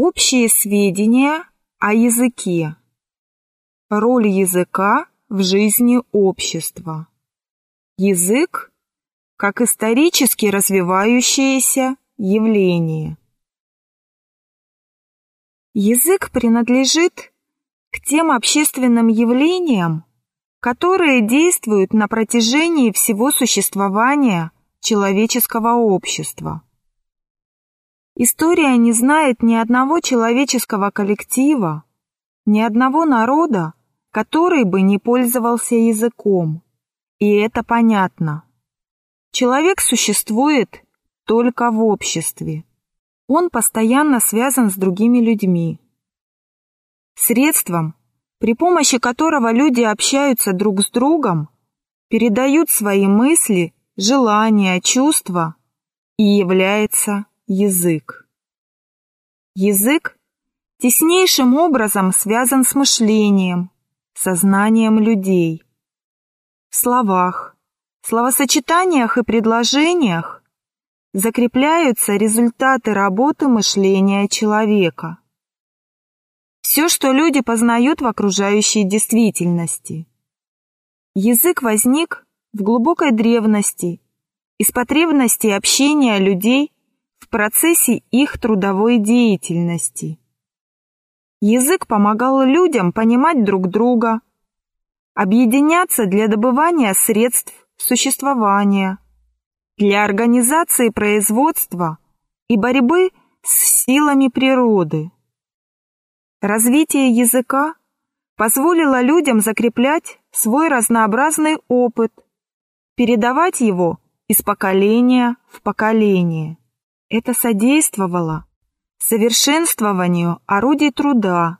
Общие сведения о языке. Роль языка в жизни общества. Язык как исторически развивающееся явление. Язык принадлежит к тем общественным явлениям, которые действуют на протяжении всего существования человеческого общества. История не знает ни одного человеческого коллектива, ни одного народа, который бы не пользовался языком. И это понятно. Человек существует только в обществе. Он постоянно связан с другими людьми. Средством, при помощи которого люди общаются друг с другом, передают свои мысли, желания, чувства и является язык. Язык теснейшим образом связан с мышлением, сознанием людей. В словах, словосочетаниях и предложениях закрепляются результаты работы мышления человека. Все, что люди познают в окружающей действительности. Язык возник в глубокой древности из потребности общения людей в процессе их трудовой деятельности. Язык помогал людям понимать друг друга, объединяться для добывания средств существования, для организации производства и борьбы с силами природы. Развитие языка позволило людям закреплять свой разнообразный опыт, передавать его из поколения в поколение. Это содействовало совершенствованию орудий труда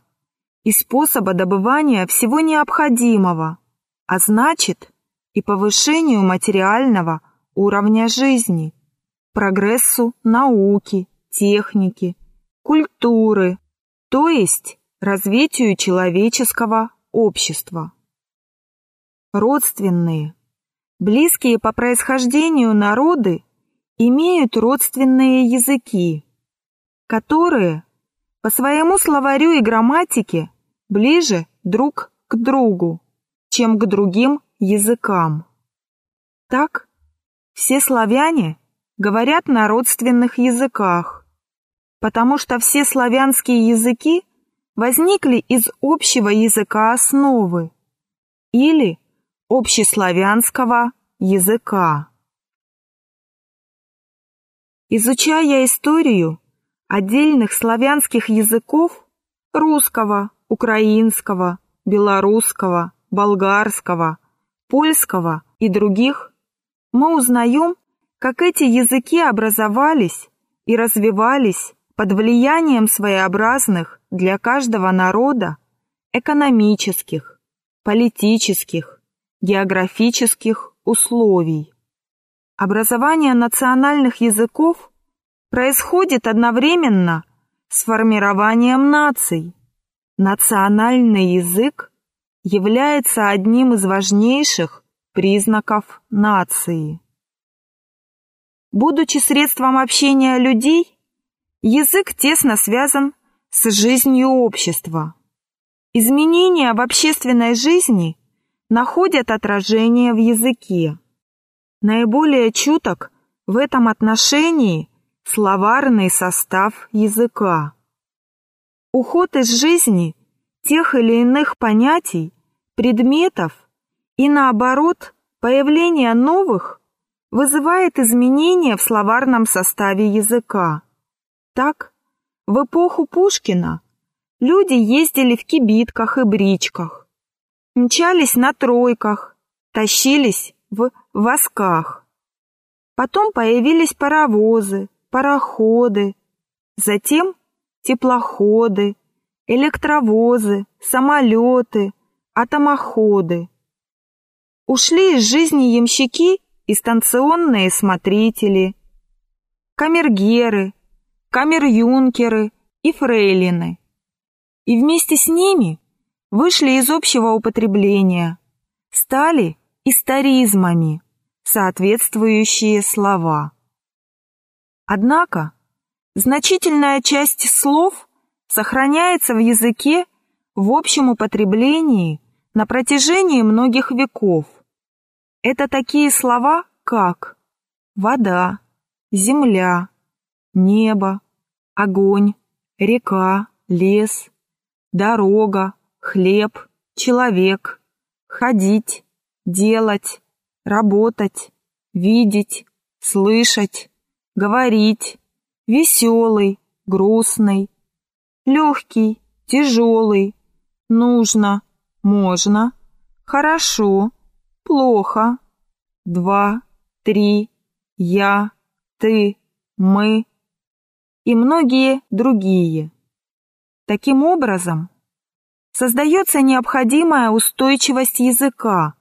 и способа добывания всего необходимого, а значит и повышению материального уровня жизни, прогрессу науки, техники, культуры, то есть развитию человеческого общества. Родственные, близкие по происхождению народы имеют родственные языки, которые по своему словарю и грамматике ближе друг к другу, чем к другим языкам. Так, все славяне говорят на родственных языках, потому что все славянские языки возникли из общего языка основы или общеславянского языка. Изучая историю отдельных славянских языков русского, украинского, белорусского, болгарского, польского и других, мы узнаем, как эти языки образовались и развивались под влиянием своеобразных для каждого народа экономических, политических, географических условий. Образование национальных языков происходит одновременно с формированием наций. Национальный язык является одним из важнейших признаков нации. Будучи средством общения людей, язык тесно связан с жизнью общества. Изменения в общественной жизни находят отражение в языке. Наиболее чуток в этом отношении словарный состав языка. Уход из жизни тех или иных понятий, предметов и, наоборот, появление новых вызывает изменения в словарном составе языка. Так, в эпоху Пушкина люди ездили в кибитках и бричках, мчались на тройках, тащились в восках. Потом появились паровозы, пароходы, затем теплоходы, электровозы, самолеты, атомоходы. Ушли из жизни ямщики и станционные смотрители, камергеры, камер-юнкеры и фрейлины. И вместе с ними вышли из общего употребления, стали историзмами, соответствующие слова. Однако значительная часть слов сохраняется в языке в общем употреблении на протяжении многих веков. Это такие слова, как вода, земля, небо, огонь, река, лес, дорога, хлеб, человек, ходить, делать, работать, видеть, слышать, говорить, веселый, грустный, легкий, тяжелый, нужно, можно, хорошо, плохо, два, три, я, ты, мы. И многие другие. Таким образом, создается необходимая устойчивость языка,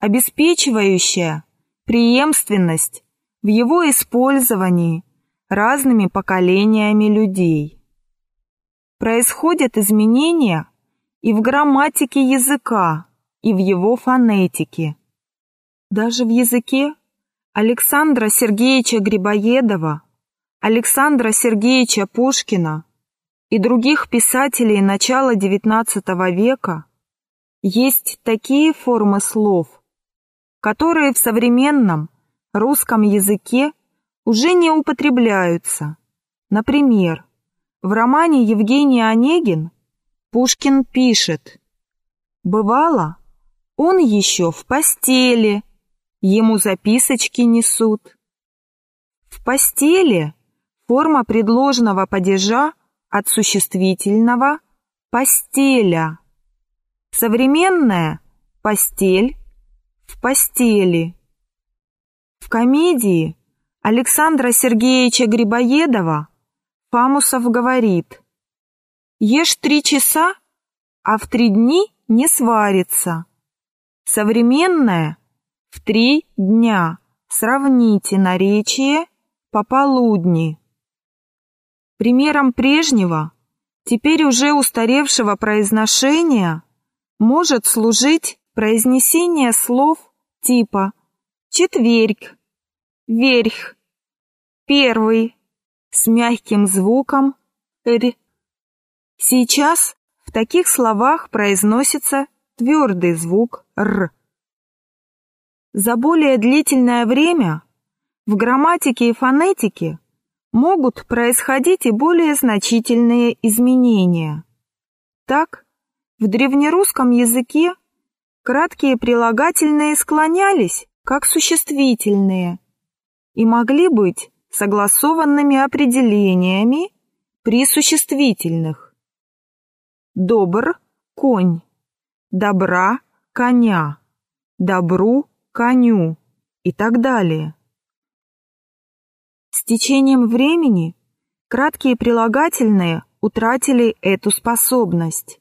обеспечивающая преемственность в его использовании разными поколениями людей. Происходят изменения и в грамматике языка, и в его фонетике. Даже в языке Александра Сергеевича Грибоедова, Александра Сергеевича Пушкина и других писателей начала XIX века есть такие формы слов, которые в современном русском языке уже не употребляются. Например, в романе Евгений Онегин Пушкин пишет «Бывало, он еще в постели, ему записочки несут». В постели форма предложного падежа от существительного «постеля». Современная «постель» в постели. В комедии Александра Сергеевича Грибоедова Фамусов говорит «Ешь три часа, а в три дни не сварится». Современное в три дня. Сравните наречие пополудни. Примером прежнего, теперь уже устаревшего произношения может служить произнесение слов типа четверг, верх, первый с мягким звуком «р». Сейчас в таких словах произносится твердый звук «р». За более длительное время в грамматике и фонетике могут происходить и более значительные изменения. Так, в древнерусском языке краткие прилагательные склонялись, как существительные, и могли быть согласованными определениями при существительных. Добр – конь, добра – коня, добру – коню и так далее. С течением времени краткие прилагательные утратили эту способность.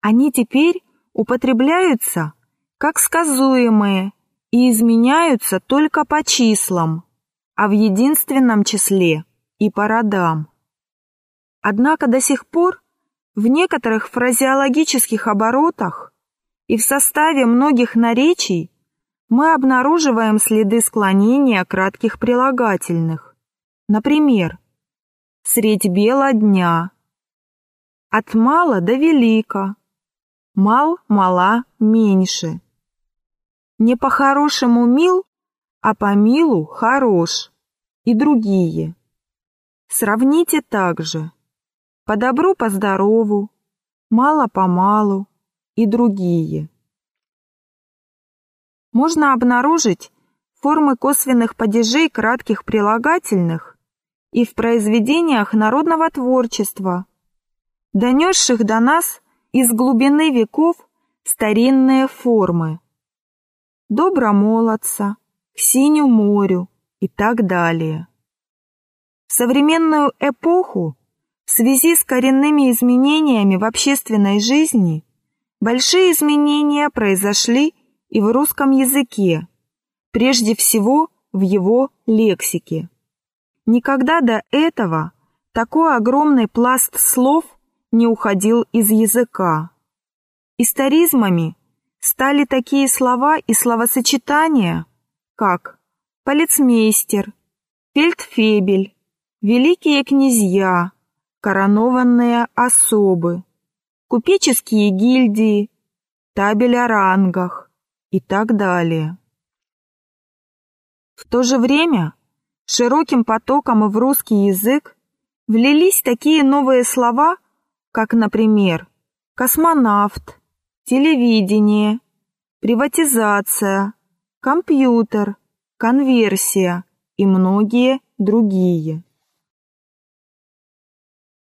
Они теперь употребляются как сказуемые и изменяются только по числам, а в единственном числе и по родам. Однако до сих пор в некоторых фразеологических оборотах и в составе многих наречий мы обнаруживаем следы склонения кратких прилагательных. Например, «средь бела дня», «от мала до велика», Мал, мала, меньше. Не по-хорошему мил, а по милу хорош. И другие. Сравните также. По добру, по здорову, мало по малу и другие. Можно обнаружить формы косвенных падежей кратких прилагательных и в произведениях народного творчества, донесших до нас из глубины веков старинные формы. Добромолодца, к синему морю и так далее. В современную эпоху в связи с коренными изменениями в общественной жизни большие изменения произошли и в русском языке, прежде всего в его лексике. Никогда до этого такой огромный пласт слов – не уходил из языка. Историзмами стали такие слова и словосочетания, как полицмейстер, фельдфебель, великие князья, коронованные особы, купеческие гильдии, табель о рангах и так далее. В то же время широким потоком в русский язык влились такие новые слова, как, например, космонавт, телевидение, приватизация, компьютер, конверсия и многие другие.